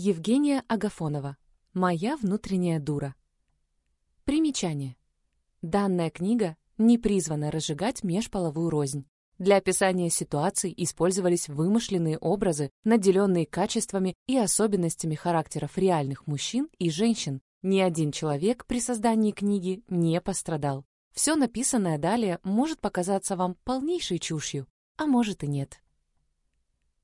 Евгения Агафонова. Моя внутренняя дура. Примечание. Данная книга не призвана разжигать межполовую рознь. Для описания ситуаций использовались вымышленные образы, наделенные качествами и особенностями характеров реальных мужчин и женщин. Ни один человек при создании книги не пострадал. Все написанное далее может показаться вам полнейшей чушью, а может и нет.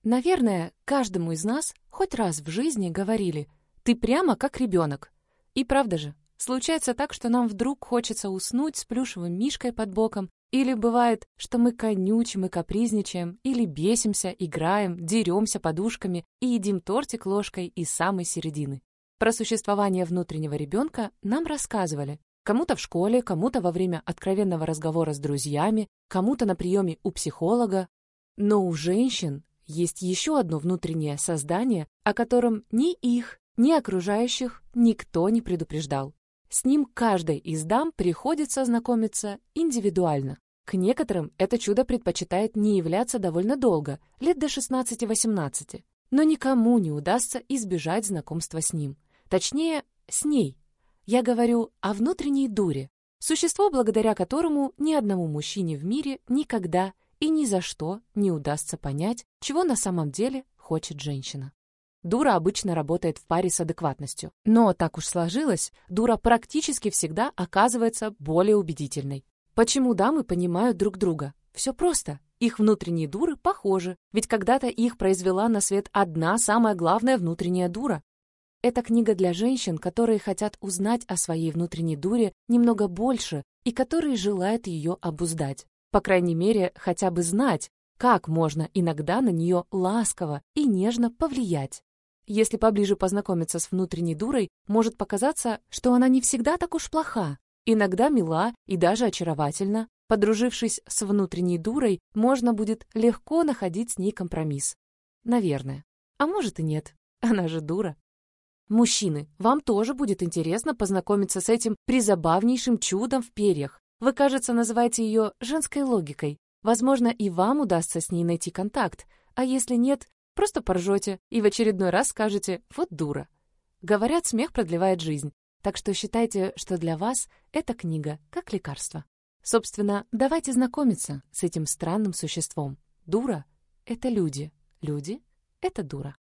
Наверное, каждому из нас хоть раз в жизни говорили «ты прямо как ребенок». И правда же, случается так, что нам вдруг хочется уснуть с плюшевым мишкой под боком или бывает, что мы конючим и капризничаем, или бесимся, играем, деремся подушками и едим тортик ложкой из самой середины. Про существование внутреннего ребенка нам рассказывали. Кому-то в школе, кому-то во время откровенного разговора с друзьями, кому-то на приеме у психолога. Но у женщин есть еще одно внутреннее создание, о котором ни их, ни окружающих никто не предупреждал. С ним каждой из дам приходится знакомиться индивидуально. К некоторым это чудо предпочитает не являться довольно долго, лет до 16-18, но никому не удастся избежать знакомства с ним. Точнее, с ней. Я говорю о внутренней дуре, существо, благодаря которому ни одному мужчине в мире никогда и ни за что не удастся понять, чего на самом деле хочет женщина. Дура обычно работает в паре с адекватностью, но так уж сложилось, дура практически всегда оказывается более убедительной. Почему дамы понимают друг друга? Все просто. Их внутренние дуры похожи, ведь когда-то их произвела на свет одна самая главная внутренняя дура. Это книга для женщин, которые хотят узнать о своей внутренней дуре немного больше и которые желают ее обуздать. По крайней мере, хотя бы знать, как можно иногда на нее ласково и нежно повлиять. Если поближе познакомиться с внутренней дурой, может показаться, что она не всегда так уж плоха, Иногда мила и даже очаровательна. Подружившись с внутренней дурой, можно будет легко находить с ней компромисс. Наверное. А может и нет. Она же дура. Мужчины, вам тоже будет интересно познакомиться с этим призабавнейшим чудом в перьях. Вы, кажется, называете ее женской логикой. Возможно, и вам удастся с ней найти контакт. А если нет, просто поржете и в очередной раз скажете «вот дура». Говорят, смех продлевает жизнь. Так что считайте, что для вас эта книга как лекарство. Собственно, давайте знакомиться с этим странным существом. Дура — это люди, люди — это дура.